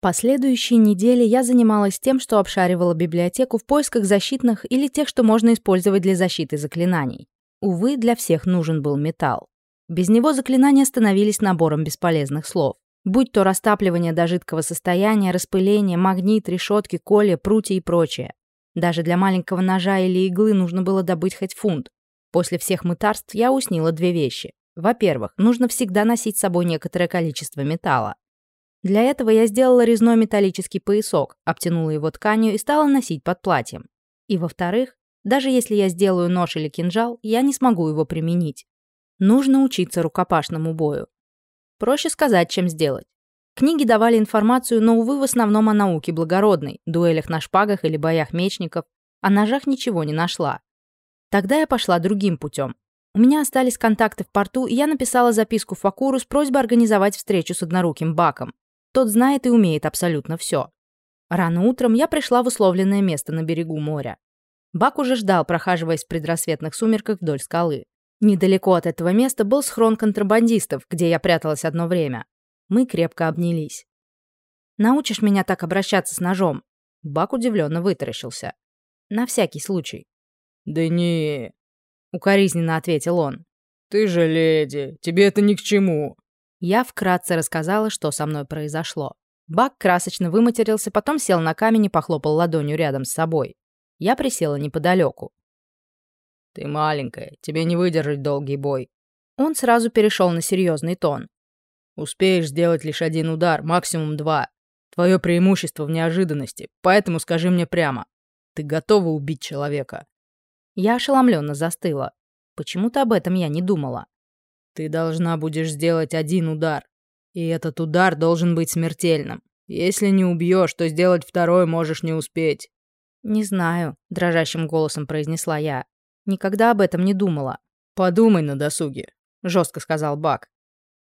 Последующие недели я занималась тем, что обшаривала библиотеку в поисках защитных или тех, что можно использовать для защиты заклинаний. Увы, для всех нужен был металл. Без него заклинания становились набором бесполезных слов. Будь то растапливание до жидкого состояния, распыление, магнит, решетки, коле, прутья и прочее. Даже для маленького ножа или иглы нужно было добыть хоть фунт. После всех мытарств я уснила две вещи. Во-первых, нужно всегда носить с собой некоторое количество металла. Для этого я сделала резной металлический поясок, обтянула его тканью и стала носить под платьем. И во-вторых, даже если я сделаю нож или кинжал, я не смогу его применить. Нужно учиться рукопашному бою. Проще сказать, чем сделать. Книги давали информацию, но, увы, в основном о науке благородной, дуэлях на шпагах или боях мечников. О ножах ничего не нашла. Тогда я пошла другим путем. У меня остались контакты в порту, и я написала записку Факуру с просьбой организовать встречу с одноруким Баком. Тот знает и умеет абсолютно все. Рано утром я пришла в условленное место на берегу моря. Бак уже ждал, прохаживаясь в предрассветных сумерках вдоль скалы. Недалеко от этого места был схрон контрабандистов, где я пряталась одно время. Мы крепко обнялись. «Научишь меня так обращаться с ножом?» Бак удивленно вытаращился. «На всякий случай». «Да не...» — укоризненно ответил он. «Ты же леди, тебе это ни к чему. Я вкратце рассказала, что со мной произошло. Бак красочно выматерился, потом сел на камень и похлопал ладонью рядом с собой. Я присела неподалеку. «Ты маленькая, тебе не выдержать долгий бой». Он сразу перешел на серьезный тон. «Успеешь сделать лишь один удар, максимум два. Твое преимущество в неожиданности, поэтому скажи мне прямо. Ты готова убить человека?» Я ошеломленно Ты должна будешь сделать один удар. И этот удар должен быть смертельным. Если не убьешь, то сделать второй можешь не успеть». «Не знаю», — дрожащим голосом произнесла я. «Никогда об этом не думала». «Подумай на досуге», — жестко сказал Бак.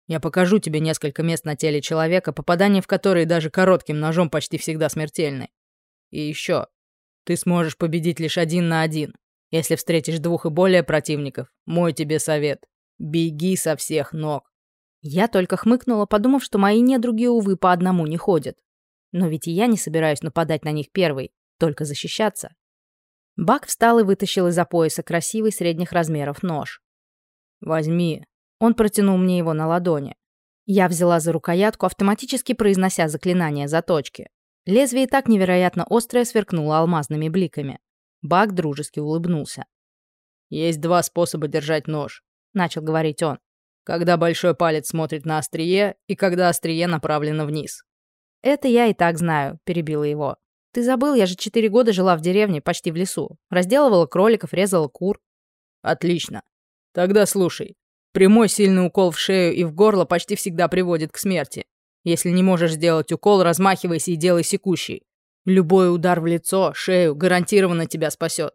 «Я покажу тебе несколько мест на теле человека, попадание в которые даже коротким ножом почти всегда смертельны. И еще, ты сможешь победить лишь один на один. Если встретишь двух и более противников, мой тебе совет. Беги со всех ног. Я только хмыкнула, подумав, что мои недруги, увы, по одному не ходят. Но ведь и я не собираюсь нападать на них первой, только защищаться. Бак встал и вытащил из-за пояса красивый средних размеров нож. «Возьми». Он протянул мне его на ладони. Я взяла за рукоятку, автоматически произнося заклинание заточки. Лезвие так невероятно острое сверкнуло алмазными бликами. Бак дружески улыбнулся. «Есть два способа держать нож начал говорить он. «Когда большой палец смотрит на острие, и когда острие направлено вниз». «Это я и так знаю», — перебила его. «Ты забыл, я же четыре года жила в деревне, почти в лесу. Разделывала кроликов, резала кур». «Отлично. Тогда слушай. Прямой сильный укол в шею и в горло почти всегда приводит к смерти. Если не можешь сделать укол, размахивайся и делай секущий. Любой удар в лицо, шею гарантированно тебя спасет.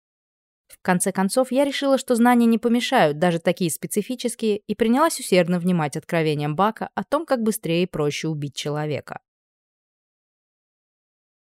казнь и изнасиловавшего мою мать. В конце концов, я решила, что знания не помешают, даже такие специфические, и принялась усердно внимать откровениям Бака о